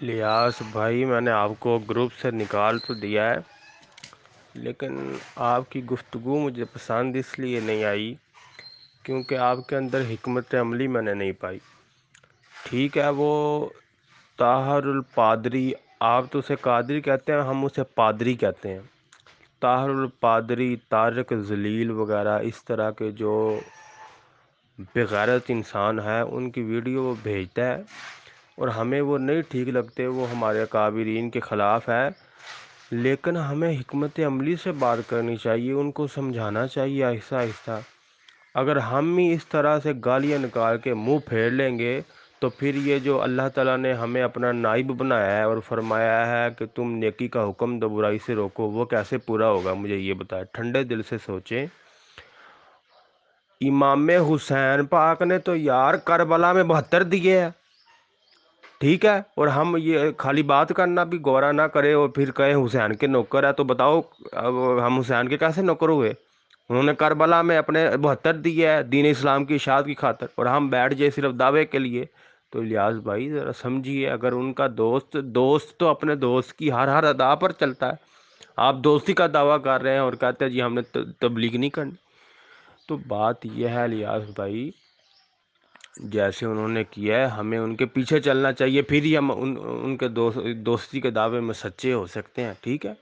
الیاس، بھائی میں نے آپ کو گروپ سے نکال تو دیا ہے، لیکن آپ کی گفتگو مجھے پسند اس لیے نہیں آئی کیونکہ آپ کے اندر حکمت عملی میں نے نہیں پائی۔ ٹھیک ہے، وہ طاہر الپادری، آپ تو اسے قادری کہتے ہیں، ہم اسے پادری کہتے ہیں۔ طاہر الپادری، طارق ذلیل وغیرہ، اس طرح کے جو بغیرت انسان ہے ان کی ویڈیو وہ بھیجتا ہے۔ اور ہمیں وہ نہیں ٹھیک لگتے، وہ ہمارے قابرین کے خلاف ہے۔ لیکن ہمیں حکمت عملی سے بات کرنی چاہیے، ان کو سمجھانا چاہیے، آہستہ آہستہ۔ اگر ہم ہی اس طرح سے گالیاں نکال کے منہ پھیر لیں گے، تو پھر یہ جو اللہ تعالیٰ نے ہمیں اپنا نائب بنایا ہے اور فرمایا ہے کہ تم نیکی کا حکم دو، برائی سے روکو، وہ کیسے پورا ہوگا، مجھے یہ بتائے۔ ٹھنڈے دل سے سوچیں۔ امام حسین پاک نے تو یار کربلا میں بہتر دیے ہیں۔ ٹھیک ہے، اور ہم یہ خالی بات کرنا بھی گورا نہ کرے اور پھر کہیں حسین کے نوکر ہے تو بتاؤ، اب ہم حسین کے کیسے نوکر ہوئے؟ انہوں نے کربلا میں اپنے بہتر دیے ہے دین اسلام کی اشاعت کی خاطر، اور ہم بیٹھ جائے صرف دعوے کے لیے۔ تو الیاس بھائی، ذرا سمجھیے، اگر ان کا دوست دوست تو اپنے دوست کی ہر ہر ادا پر چلتا ہے۔ آپ دوستی کا دعویٰ کر رہے ہیں اور کہتے ہیں جی ہم نے تبلیغ نہیں کرنی۔ تو بات یہ ہے الیاس بھائی جیسے انہوں نے کیا ہے، ہمیں ان کے پیچھے چلنا چاہیے، پھر ہی ہم ان ان کے دوستی کے دعوے میں سچے ہو سکتے ہیں، ٹھیک ہے؟